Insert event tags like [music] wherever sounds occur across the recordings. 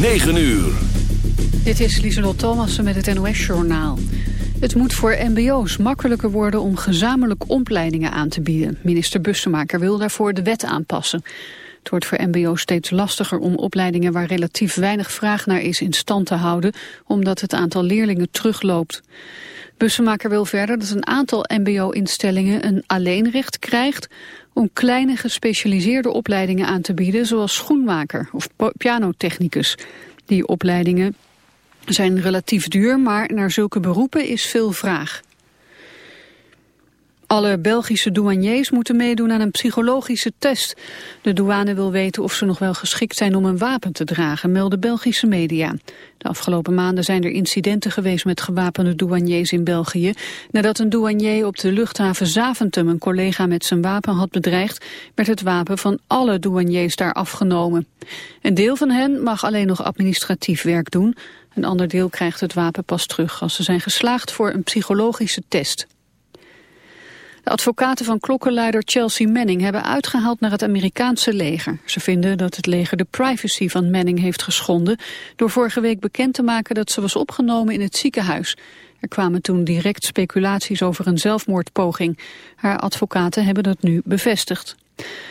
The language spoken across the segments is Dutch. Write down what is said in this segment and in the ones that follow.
9 uur. Dit is Lieselot Thomassen met het NOS-journaal. Het moet voor mbo's makkelijker worden om gezamenlijk opleidingen aan te bieden. Minister Bussemaker wil daarvoor de wet aanpassen. Het wordt voor mbo's steeds lastiger om opleidingen waar relatief weinig vraag naar is in stand te houden, omdat het aantal leerlingen terugloopt. Bussemaker wil verder dat een aantal mbo-instellingen een alleenrecht krijgt om kleine gespecialiseerde opleidingen aan te bieden, zoals schoenmaker of pianotechnicus. Die opleidingen zijn relatief duur, maar naar zulke beroepen is veel vraag. Alle Belgische douaniers moeten meedoen aan een psychologische test. De douane wil weten of ze nog wel geschikt zijn om een wapen te dragen, melden Belgische media. De afgelopen maanden zijn er incidenten geweest met gewapende douaniers in België. Nadat een douanier op de luchthaven Zaventem een collega met zijn wapen had bedreigd, werd het wapen van alle douaniers daar afgenomen. Een deel van hen mag alleen nog administratief werk doen. Een ander deel krijgt het wapen pas terug als ze zijn geslaagd voor een psychologische test. De advocaten van klokkenluider Chelsea Manning hebben uitgehaald naar het Amerikaanse leger. Ze vinden dat het leger de privacy van Manning heeft geschonden... door vorige week bekend te maken dat ze was opgenomen in het ziekenhuis. Er kwamen toen direct speculaties over een zelfmoordpoging. Haar advocaten hebben dat nu bevestigd.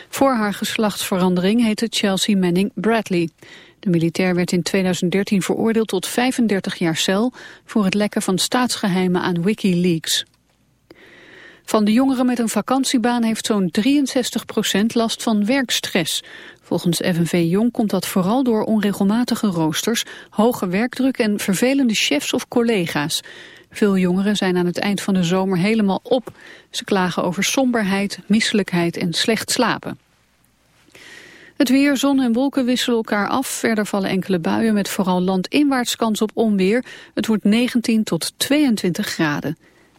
Voor haar geslachtsverandering heette Chelsea Manning Bradley. De militair werd in 2013 veroordeeld tot 35 jaar cel... voor het lekken van staatsgeheimen aan Wikileaks. Van de jongeren met een vakantiebaan heeft zo'n 63% last van werkstress. Volgens FNV Jong komt dat vooral door onregelmatige roosters, hoge werkdruk en vervelende chefs of collega's. Veel jongeren zijn aan het eind van de zomer helemaal op. Ze klagen over somberheid, misselijkheid en slecht slapen. Het weer, zon en wolken wisselen elkaar af. Verder vallen enkele buien met vooral landinwaarts kans op onweer. Het wordt 19 tot 22 graden.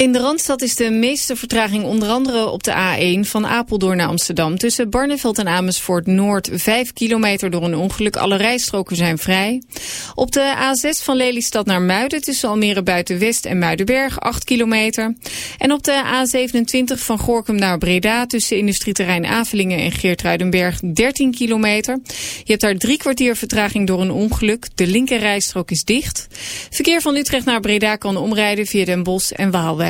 In de Randstad is de meeste vertraging onder andere op de A1 van Apeldoorn naar Amsterdam. Tussen Barneveld en Amersfoort Noord 5 kilometer door een ongeluk. Alle rijstroken zijn vrij. Op de A6 van Lelystad naar Muiden tussen Almere Buitenwest en Muidenberg 8 kilometer. En op de A27 van Gorkum naar Breda tussen industrieterrein Avelingen en Geertruidenberg 13 kilometer. Je hebt daar drie kwartier vertraging door een ongeluk. De linker rijstrook is dicht. Verkeer van Utrecht naar Breda kan omrijden via Den Bosch en Waalwijk.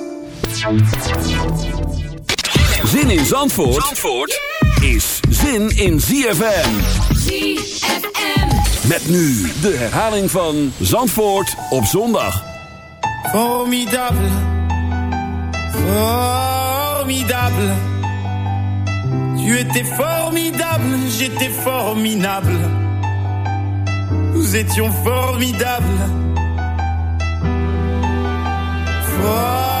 Zin in Zandvoort, Zandvoort is zin in ZFM. ZFM. Met nu de herhaling van Zandvoort op zondag. Formidable. Formidable. Tu étais formidable, j'étais formidable. Nous étions formidables. Formidable.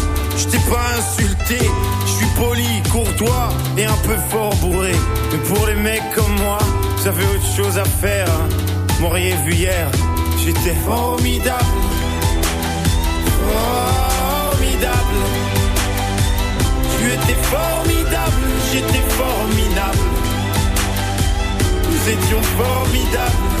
je t'ai pas insulté, je suis poli, courtois et un peu fort bourré. Mais pour les mecs comme moi, j'avais autre chose à faire. Hein. M'auriez vu hier, j'étais formidable. Formidable. Tu étais formidable, j'étais formidable. Nous étions formidables.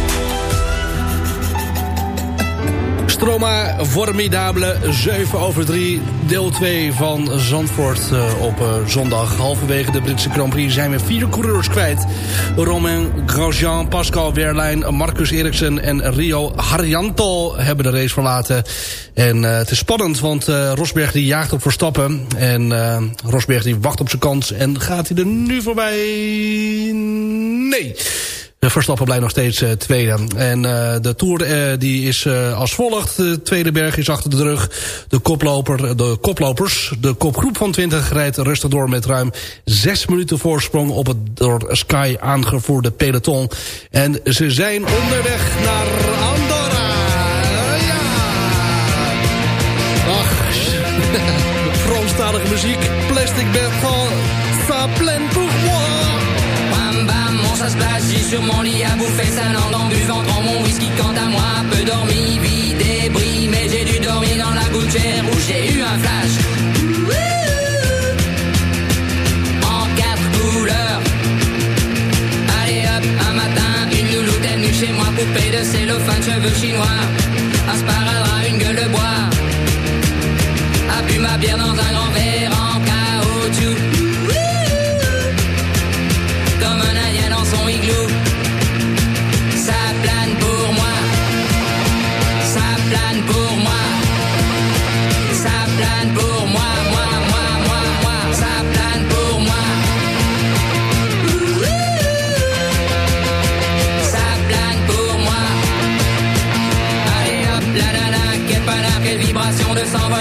Stroma Formidable, 7 over 3, deel 2 van Zandvoort uh, op uh, zondag. Halverwege de Britse Grand Prix zijn we vier coureurs kwijt. Romain Grosjean, Pascal Wehrlein, Marcus Eriksen en Rio Harjanto hebben de race verlaten. En uh, het is spannend, want Rosberg die jaagt op Verstappen. En Rosberg die wacht op zijn kans. En gaat hij er nu voorbij? Nee. Verstappen blijft nog steeds uh, tweede. En uh, de Tour uh, die is als volgt. De tweede berg is achter de rug. De, koploper, de koplopers, de kopgroep van 20 rijdt rustig door met ruim 6 minuten voorsprong op het door Sky aangevoerde peloton. En ze zijn onderweg naar Andorra. Ja! Ach, [laughs] Franstalige muziek. Plastic bag van moi. Ça se passe, j'ai sur mon lit à bouffer sa langue en buvant dans mon whisky quant à moi, peu dormi, vie débris, mais j'ai dû dormir dans la gouttière où j'ai eu un flash. En quatre couleurs. Allez hop, un matin, une louloute est venue chez moi, poupée de cellophane, cheveux chinois, un sparadrap, une gueule de bois. A bu ma bière dans un grand verre en caoutchouc.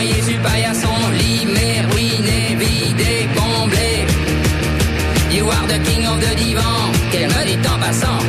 Sur le paillasson. Limé, ruiné, vidé, comblé. You are the king of the divan, qu'elle me dit en passant?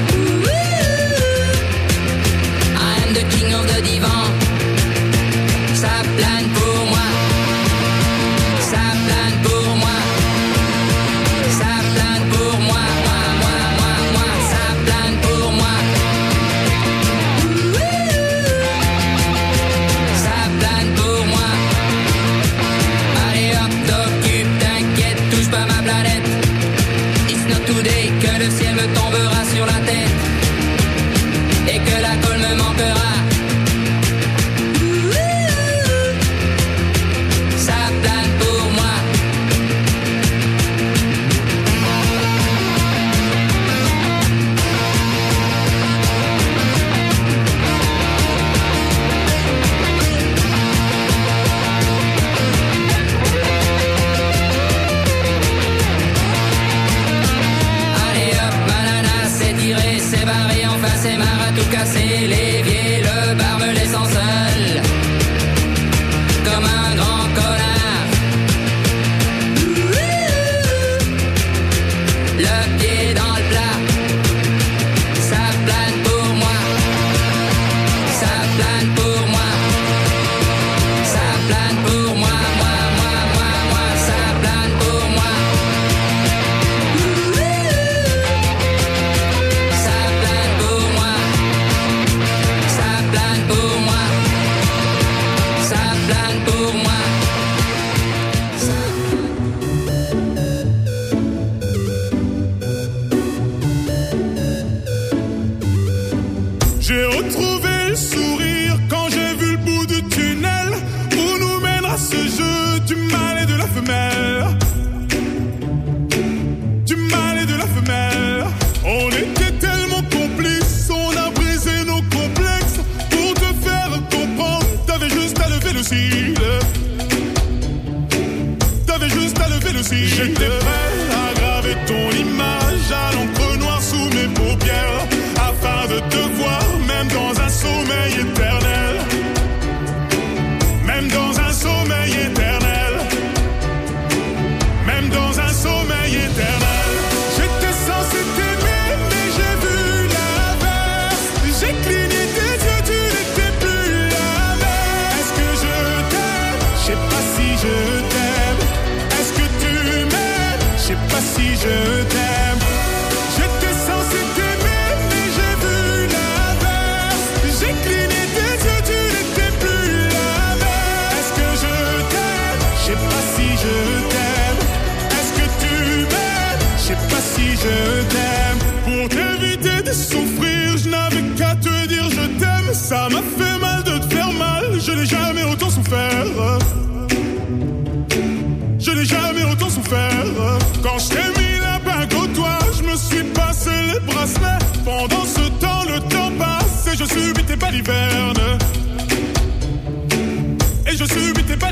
Je t'ai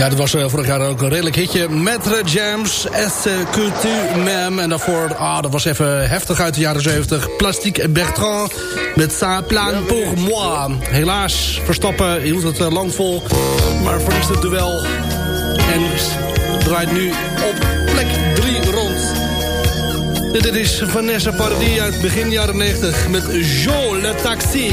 Ja, dat was eh, vorig jaar ook een redelijk hitje. Metre eh, Jams, SQT eh, Mem. En daarvoor, ah, dat was even heftig uit de jaren 70. Plastic Bertrand met Sa Plan pour moi. Helaas, Verstappen hield het lang vol. Maar verliest het wel. En draait nu op plek 3 rond. Dit is Vanessa Paradis uit begin jaren 90 met Jean le Taxi.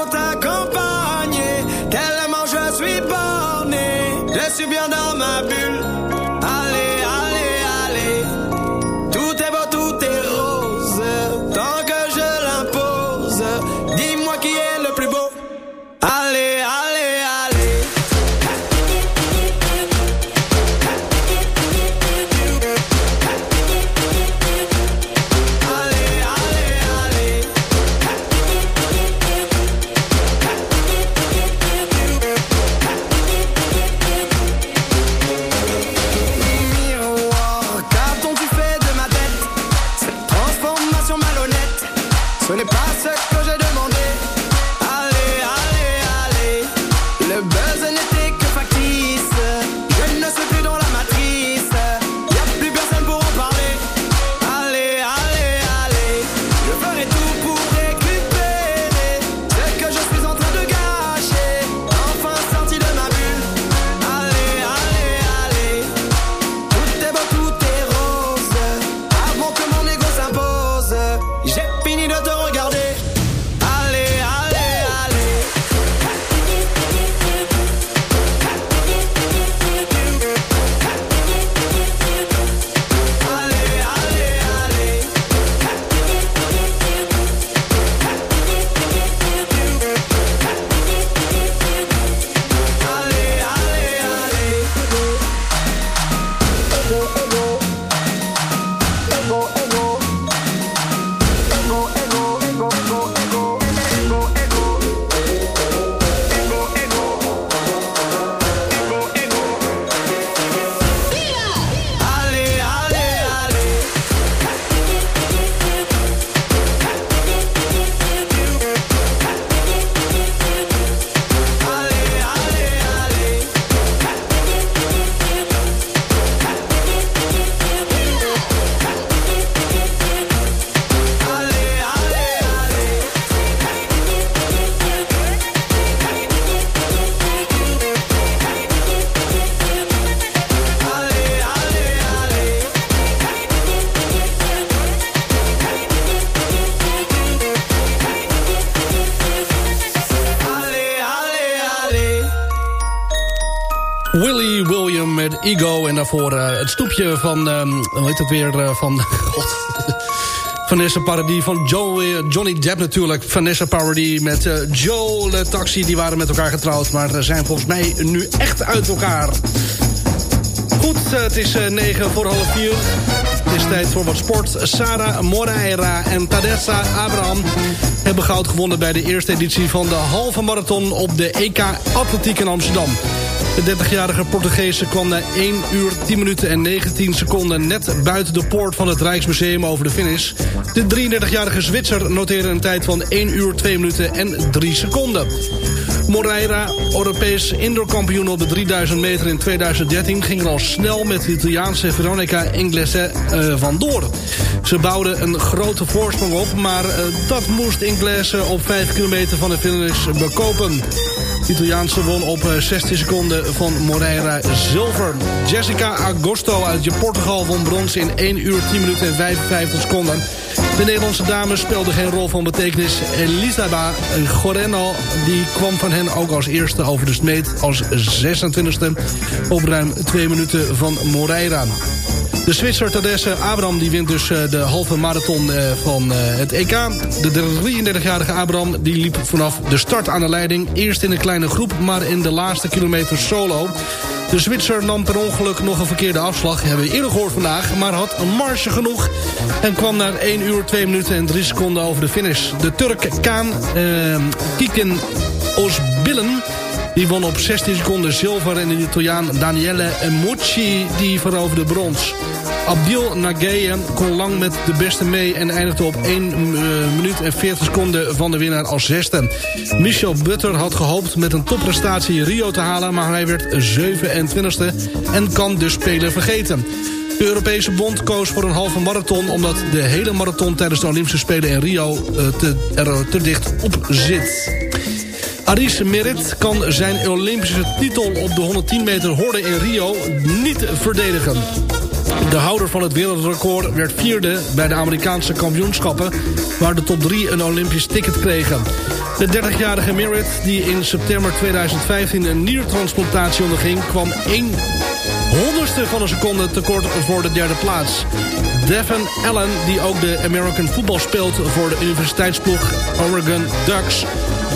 stoepje van... ehm, hoe heet het weer? eh, van... [laughs] Vanessa Paradis van Joe, Johnny Depp natuurlijk. Vanessa Paradis met eh, Joe Le Taxi. Die waren met elkaar getrouwd. Maar zijn volgens mij nu echt uit elkaar. Goed, eh, het is eh, negen voor half vier. Het is tijd voor wat sport. Sarah Moreira en Tadessa Abraham hebben goud gewonnen... bij de eerste editie van de halve marathon op de EK Atletiek in Amsterdam. De 30-jarige Portugese kwam na 1 uur 10 minuten en 19 seconden... net buiten de poort van het Rijksmuseum over de finish. De 33-jarige Zwitser noteerde een tijd van 1 uur 2 minuten en 3 seconden. Moreira, Europees indoorkampioen op de 3000 meter in 2013... ging er al snel met de Italiaanse Veronica Inglese eh, vandoor. Ze bouwden een grote voorsprong op... maar eh, dat moest Inglese op 5 kilometer van de finish bekopen. Italiaanse won op eh, 16 seconden van Moreira zilver. Jessica Agosto uit Portugal won brons in 1 uur 10 minuten en 55 seconden. De Nederlandse dames speelden geen rol van betekenis. Elisaba Goreno die kwam van hen ook als eerste over de smeet als 26e op ruim 2 minuten van Moreira. De Zwitser Tadesse Abraham die wint dus eh, de halve marathon eh, van eh, het EK. De 33-jarige Abraham die liep vanaf de start aan de leiding. Eerst in een kleine groep, maar in de laatste kilometer solo. De Zwitser nam per ongeluk nog een verkeerde afslag. Hebben we eerder gehoord vandaag. Maar had een marge genoeg. En kwam na 1 uur, 2 minuten en 3 seconden over de finish. De Turk Kaan eh, Kiken Osbillen... Die won op 16 seconden zilver. En de Italiaan Daniele Mucci die veroverde brons. Abdil Nageye kon lang met de beste mee... en eindigde op 1 uh, minuut en 40 seconden van de winnaar als zesde. Michel Butter had gehoopt met een topprestatie Rio te halen... maar hij werd 27e en kan dus Spelen vergeten. De Europese bond koos voor een halve marathon... omdat de hele marathon tijdens de Olympische Spelen in Rio uh, te, er te dicht op zit. Aris Merit kan zijn Olympische titel op de 110 meter horde in Rio niet verdedigen. De houder van het wereldrecord werd vierde bij de Amerikaanse kampioenschappen... waar de top 3 een Olympisch ticket kregen. De 30-jarige Merritt, die in september 2015 een niertransplantatie onderging... kwam 1 honderdste van een seconde tekort voor de derde plaats. Devin Allen, die ook de American Football speelt voor de universiteitsploeg Oregon Ducks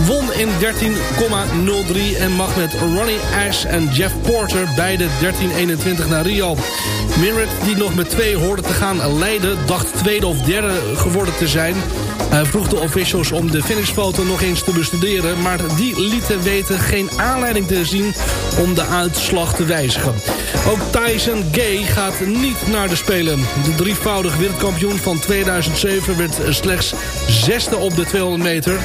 won in 13,03 en mag met Ronnie Ash en Jeff Porter beide 13,21 naar Rio. Merritt, die nog met twee hoorde te gaan leiden, dacht tweede of derde geworden te zijn. Hij vroeg de officials om de finishfoto nog eens te bestuderen... maar die lieten weten geen aanleiding te zien om de uitslag te wijzigen. Ook Tyson Gay gaat niet naar de Spelen. De drievoudig wereldkampioen van 2007 werd slechts zesde op de 200 meter...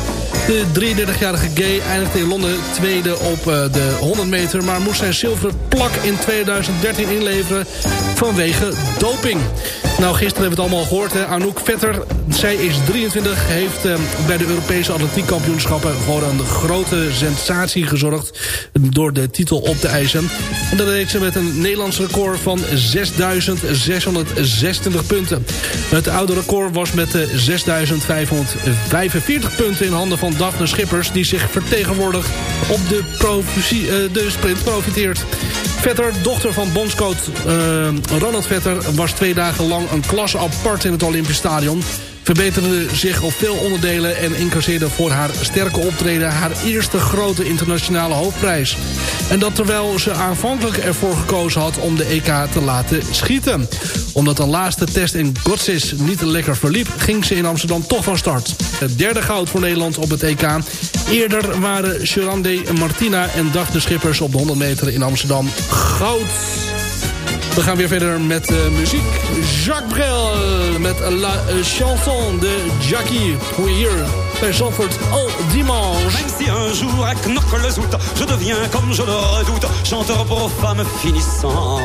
De 33-jarige Gay eindigde in Londen tweede op eh, de 100 meter... maar moest zijn zilveren plak in 2013 inleveren vanwege doping. Nou, gisteren hebben we het allemaal gehoord. Hè? Anouk Vetter, zij is 23, heeft eh, bij de Europese atletiekkampioenschappen... voor een grote sensatie gezorgd door de titel op te eisen. En dat deed ze met een Nederlands record van 6.626 punten. Het oude record was met 6.545 punten in handen van Daphne Schippers... die zich vertegenwoordigt op de, uh, de sprint profiteert. Vetter, dochter van bondscoach uh, Ronald Vetter... was twee dagen lang een klas apart in het Olympisch Stadion verbeterde zich op veel onderdelen... en incasseerde voor haar sterke optreden haar eerste grote internationale hoofdprijs. En dat terwijl ze aanvankelijk ervoor gekozen had om de EK te laten schieten. Omdat de laatste test in Gotsis niet lekker verliep... ging ze in Amsterdam toch van start. Het derde goud voor Nederland op het EK. Eerder waren Chirande Martina en Daphne Schippers op de 100 meter in Amsterdam goud. We gaan weer verder met uh. Jacques Brel met La Chanson de Jackie. Je hier bij Zandvoort al dimanche. Même si un jour à knock zout, je deviens comme je le redoute, chanteur pour femmes finissantes.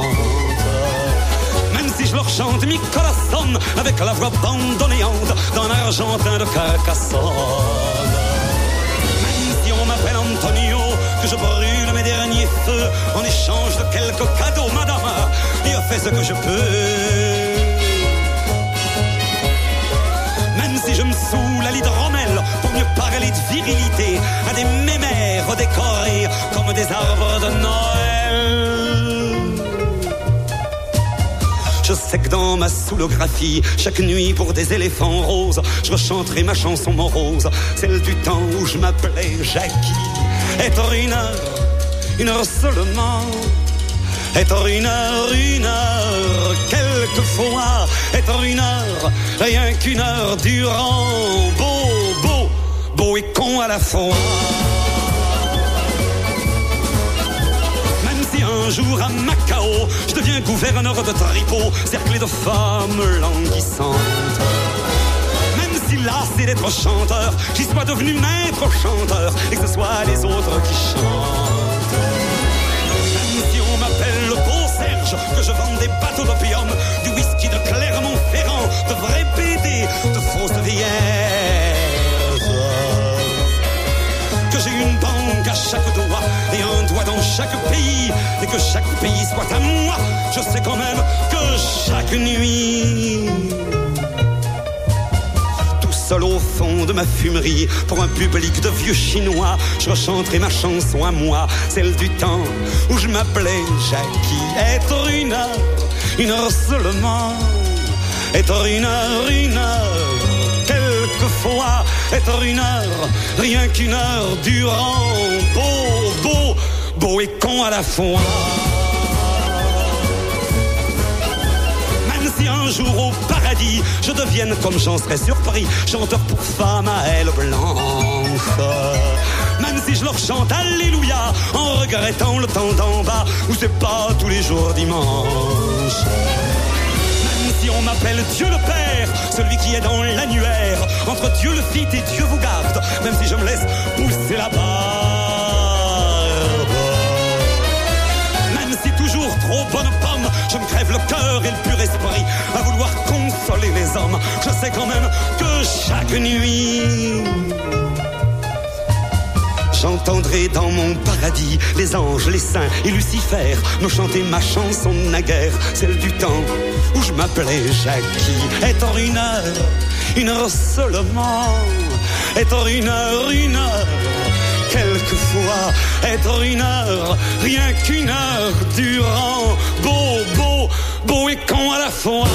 Même si je leur chante mi corazon avec la voix bandonnéante d'un argentin de Carcassonne. Même si on m'appelle Antonio, que je brûle mes derniers feux en échange de quelques cadeaux, madame fais ce que je peux. Même si je me saoule à l'hydromel pour mieux parler de virilité à des mémères décorés comme des arbres de Noël. Je sais que dans ma soulographie, chaque nuit pour des éléphants roses, je rechanterai ma chanson morose, celle du temps où je m'appelais Jackie. Être une heure, une heure seulement être une heure, une heure, quelquefois être une heure, rien qu'une heure durant, beau, beau, beau et con à la fois. Même si un jour à Macao, je deviens gouverneur de tripot, cerclé de femmes languissantes. Même si là c'est d'être chanteur, j'y sois devenu maître chanteur et que ce soit les autres qui chantent. Que je vends des bateaux d'opium, du whisky de Clermont-Ferrand, de vrais BD, de fausses vierges. Que j'ai une banque à chaque doigt et un doigt dans chaque pays, et que chaque pays soit à moi. Je sais quand même que chaque nuit au fond de ma fumerie, pour un public de vieux chinois, je rechanterai ma chanson à moi, celle du temps où je m'appelais Jackie. Être une heure, une heure seulement, être une heure, une heure, quelquefois, être une heure, rien qu'une heure durant, beau, beau, beau et con à la fois. Jour au paradis, je devienne comme j'en serais surpris, chanteur pour femme à elle blanche. Même si je leur chante Alléluia, en regrettant le temps d'en bas, où c'est pas tous les jours dimanche. Même si on m'appelle Dieu le Père, celui qui est dans l'annuaire, entre Dieu le Fils et Dieu vous garde, même si je me laisse pousser la barbe. Même si toujours trop bonne je me crève le cœur et le pur esprit à vouloir consoler les hommes. Je sais quand même que chaque nuit J'entendrai dans mon paradis les anges, les saints et Lucifer me chanter ma chanson naguère, celle du temps où je m'appelais Jackie. Être une heure, une heure seulement, être une heure, une heure. Quelquefois, être une heure, rien qu'une heure durant, beau, beau, beau et con à la fois.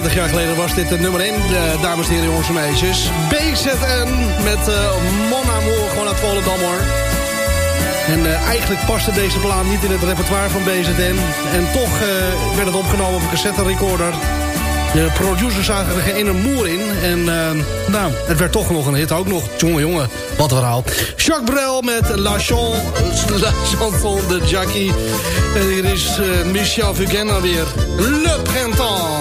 40 jaar geleden was dit het nummer 1, dames en heren, jongens en meisjes. BZN met uh, Mon Amour, gewoon uit Volendam hoor. En uh, eigenlijk paste deze plaat niet in het repertoire van BZN. En toch werd het opgenomen op een cassette recorder. De producers zagen er geen ene moer in. En nou, het werd toch nog een hit. Ook nog, jongen, jongen, wat verhaal. Jacques Brel met La, [laughs] La Chanson de Jackie. En hier is Michel Fugain weer. Le Printemps.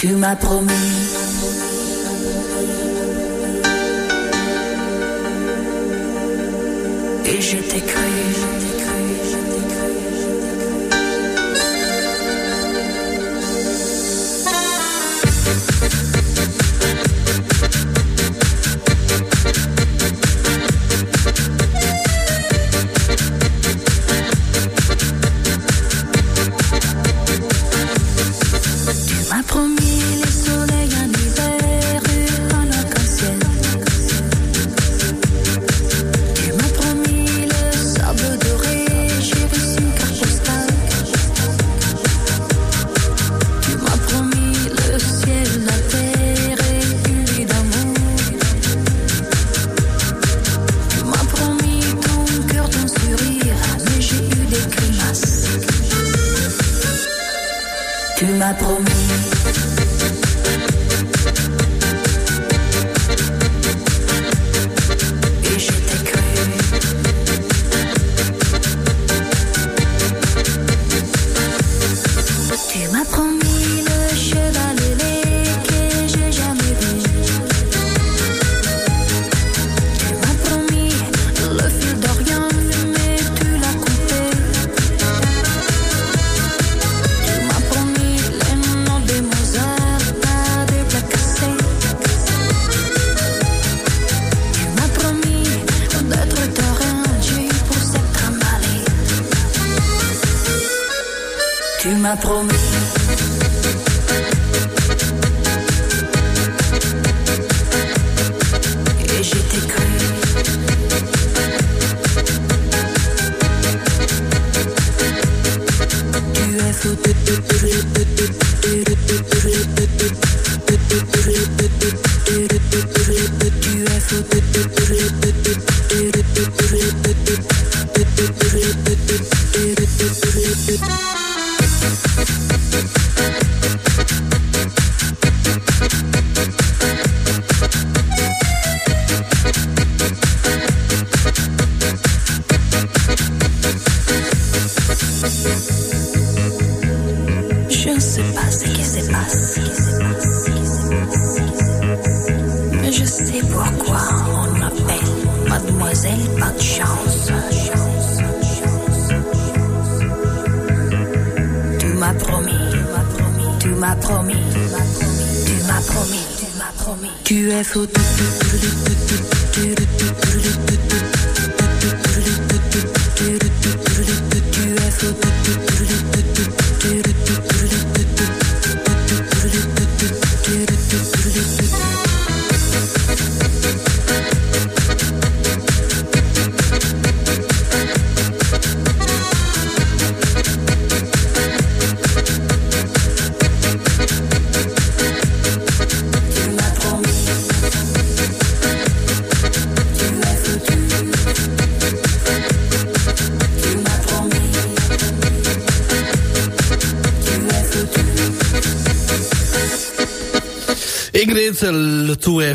Tu m'as promis. Et je t'ai cru.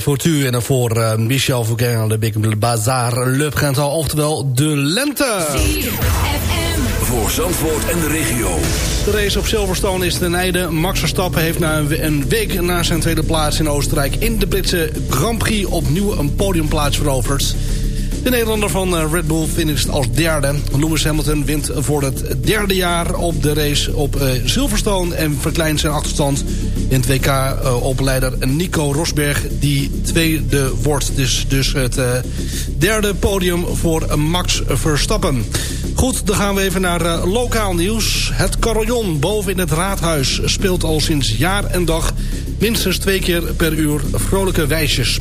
Tout est voor tu. En daarvoor eh, Michel Fouquin, de Big Bazaar Le Printemps. Oftewel de lente. Voor Zandvoort en de regio. De race op Silverstone is ten einde. Max Verstappen heeft na een- een week na zijn tweede plaats in Oostenrijk... in de Britse Grand Prix opnieuw een podiumplaats veroverd. De Nederlander van eh, Red Bull finisht als derde. Lewis Hamilton wint voor het derde jaar op de race op eh, Silverstone... en verkleint zijn achterstand in het WK eh, Nico Rosberg... die tweede wordt. Dus, dus het eh, derde podium voor Max Verstappen. Goed, dan gaan we even naar eh, lokaal nieuws. Het carillon boven in het raadhuis speelt al sinds jaar en dag... minstens twee keer per uur vrolijke wijsjes.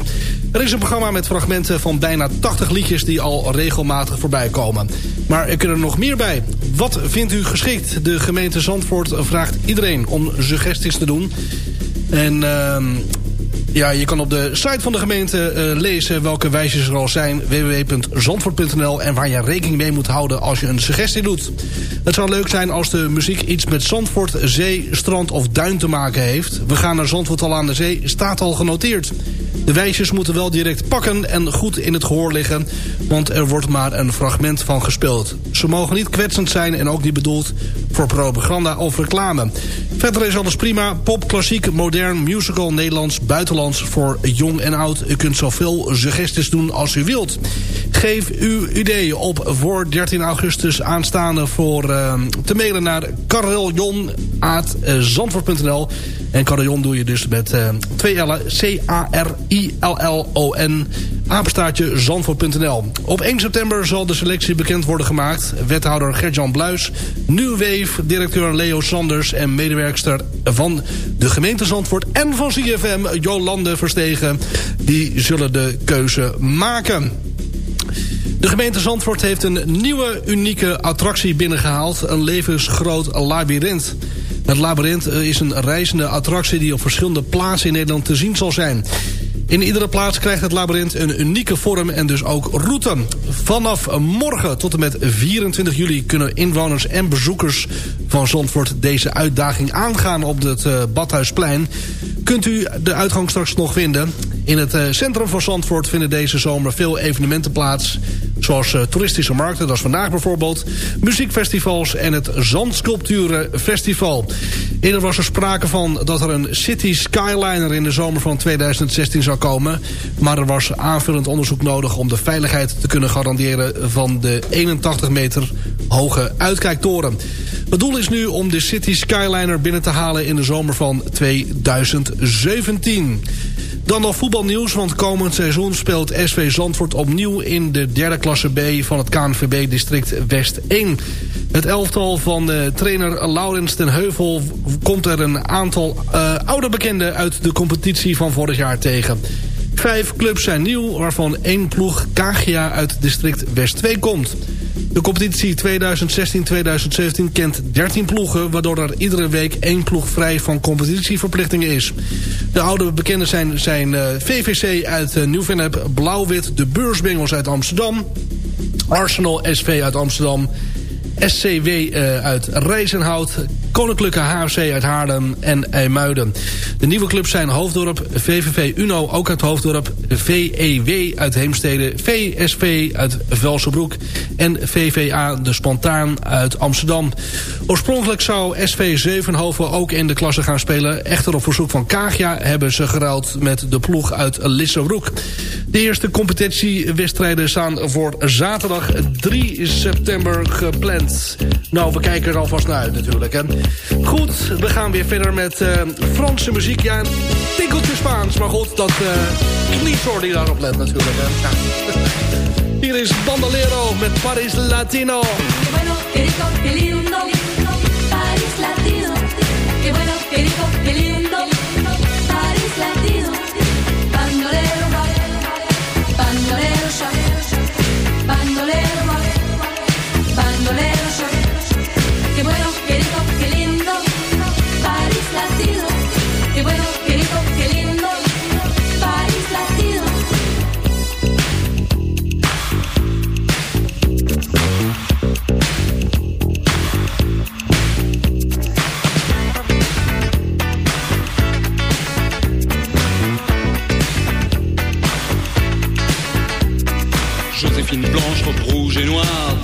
Er is een programma met fragmenten van bijna 80 liedjes... die al regelmatig voorbij komen. Maar er kunnen er nog meer bij. Wat vindt u geschikt? De gemeente Zandvoort vraagt iedereen om suggesties te doen. En... ehm, ja, je kan op de site van de gemeente eh, lezen welke wijsjes er al zijn. www.zandvoort.nl En waar je rekening mee moet houden als je een suggestie doet. Het zou leuk zijn als de muziek iets met Zandvoort, zee, strand of duin te maken heeft. We gaan naar Zandvoort al aan de zee, staat al genoteerd. De wijsjes moeten wel direct pakken en goed in het gehoor liggen... want er wordt maar een fragment van gespeeld. Ze mogen niet kwetsend zijn en ook niet bedoeld voor propaganda of reclame. Verder is alles prima. Pop, klassiek, modern, musical, Nederlands, buitenlands... voor jong en oud. U kunt zoveel suggesties doen als u wilt. Geef uw ideeën op voor 13 augustus aanstaande... voor uh, te mailen naar carillon.zandvoort.nl en carillon doe je dus met uh, twee L'en. C-A-R-I-L-L-O-N. Apenstaartje zandvoort.nl. Op 1 september zal de selectie bekend worden gemaakt. Wethouder Gertjan Bluis, New directeur Leo Sanders... en medewerkster van de gemeente Zandvoort en van CFM, Jolande Verstegen... die zullen de keuze maken. De gemeente Zandvoort heeft een nieuwe unieke attractie binnengehaald. Een levensgroot labyrint. Het labyrint is een reizende attractie die op verschillende plaatsen in Nederland te zien zal zijn. In iedere plaats krijgt het labyrint een unieke vorm en dus ook route. Vanaf morgen tot en met 24 juli kunnen inwoners en bezoekers van Zandvoort deze uitdaging aangaan op het uh, Badhuisplein. Kunt u de uitgang straks nog vinden. In het uh, centrum van Zandvoort vinden deze zomer veel evenementen plaats. Zoals uh, toeristische markten, dat is vandaag bijvoorbeeld. Muziekfestivals en het Zandsculpturenfestival. Eerder was er sprake van dat er een City Skyliner in de zomer van 2016 zou komen. Maar er was aanvullend onderzoek nodig om de veiligheid te kunnen garanderen van de 81 meter hoge uitkijktoren. Het doel is nu om de City Skyliner binnen te halen in de zomer van 2017. Dan nog voetbalnieuws, want komend seizoen speelt SV Zandvoort opnieuw in de derde klasse B van het KNVB district West 1. Het elftal van de trainer Laurens ten Heuvel komt er een aantal uh, oude bekenden uit de competitie van vorig jaar tegen. Vijf clubs zijn nieuw, waarvan één ploeg Kagia uit district West 2 komt. De competitie 2016-2017 kent 13 ploegen... waardoor er iedere week één ploeg vrij van competitieverplichtingen is. De oude bekenden zijn, zijn uh, VVC uit uh, Nieuw-Vennep... Blauw-Wit, de Beursbengels uit Amsterdam... Arsenal SV uit Amsterdam... SCW uh, uit Rijzenhout, Koninklijke HFC uit Haarlem en IJmuiden. De nieuwe clubs zijn Hoofddorp, VVV Uno ook uit Hoofddorp, VEW uit Heemstede, VSV uit Velsenbroek en VVA de Spontaan uit Amsterdam. Oorspronkelijk zou SV Zevenhoven ook in de klasse gaan spelen. Echter op verzoek van Kagia hebben ze geruild met de ploeg uit Lissabroek. De eerste competitiewedstrijden staan voor zaterdag 3 september gepland. Nou, we kijken er alvast naar uit natuurlijk. Hè. Goed, we gaan weer verder met uh, Franse muziek. Ja, een tikkeltje Spaans, maar goed, dat uh, die daarop let natuurlijk. [laughs] Hier is Bandolero met Paris Latino. Paris Latino.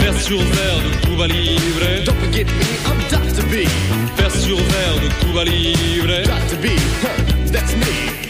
Vers sur verre de Cuba Libre. Don't forget me, I'm Dr. B. Vers sur verre de Cuba Libre. Dr. B, huh, that's me.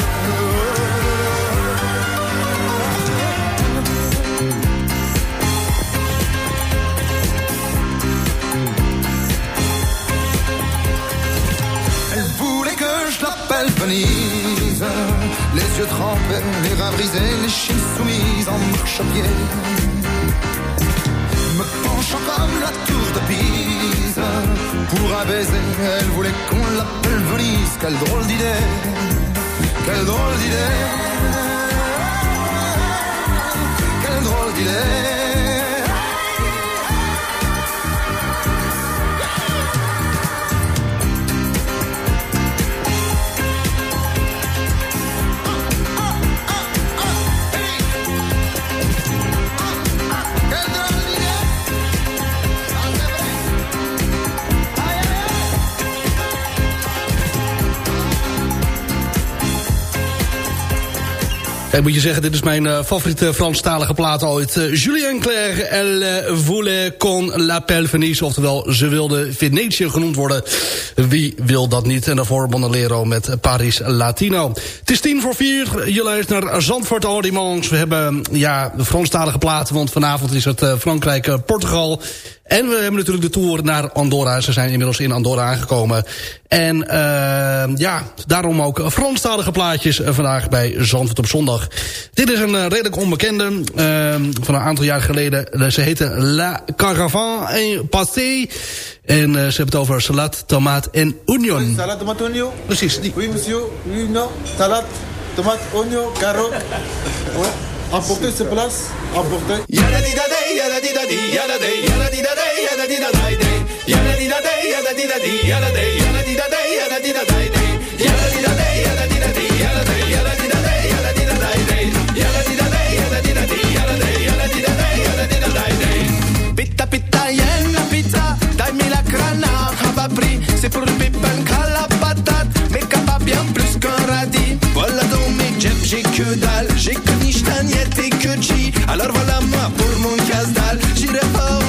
Les yeux trempés, les reins brisés, les chines soumises en marche-pied. Me penchant comme la tour de Pise. Pour un baiser, elle voulait qu'on l'appelle Venise. Quelle drôle d'idée, quelle drôle d'idée. Quelle drôle d'idée. Ik moet je zeggen, dit is mijn eh, favoriete Franstalige plaat ooit. Eh, Julien Clerc, Elle voulait qu'on l'appelle Venise. Oftewel, ze wilde Venetië genoemd worden. Wie wil dat niet? En daarvoor Bonalero met Paris Latino. Het is tien voor vier. Je luistert naar Zandvoort Audimans. We hebben ja, de Franstalige platen, want vanavond is het eh, Frankrijk-Portugal. En we hebben natuurlijk de tour naar Andorra. Ze zijn inmiddels in Andorra aangekomen. En uh, ja, daarom ook Franstalige plaatjes vandaag bij Zandvoort op zondag. Dit is een redelijk onbekende uh, van een aantal jaar geleden. Ze heette La Caravane en Passé. En eh, ze hebben het over salat, tomaat en onion. Salat, tomaat, onion? Precies, die. Oui, monsieur. Oui, non. Salat, tomaat, onion, carot. Apportez ce place. Apportez. Yadadidadé, yadadidadé, yadadé, yadadidadé, Dai-mi la crana, pris, C'est pour le pipanca, la patate Mais capa bien plus qu'un radis. Voilà donc, mes jets, j'ai que dalle. J'ai que niche, et que G. Alors voilà moi pour mon casse-dalle. J'irai pas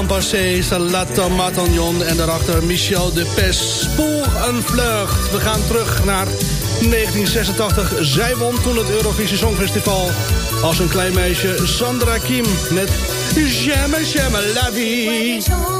Ambassé, Salata Matignon en daarachter Michel de Pes. Spoor een vlucht. We gaan terug naar 1986. Zij won toen het Eurovisie Songfestival als een klein meisje Sandra Kim met J'aime, j'aime la vie.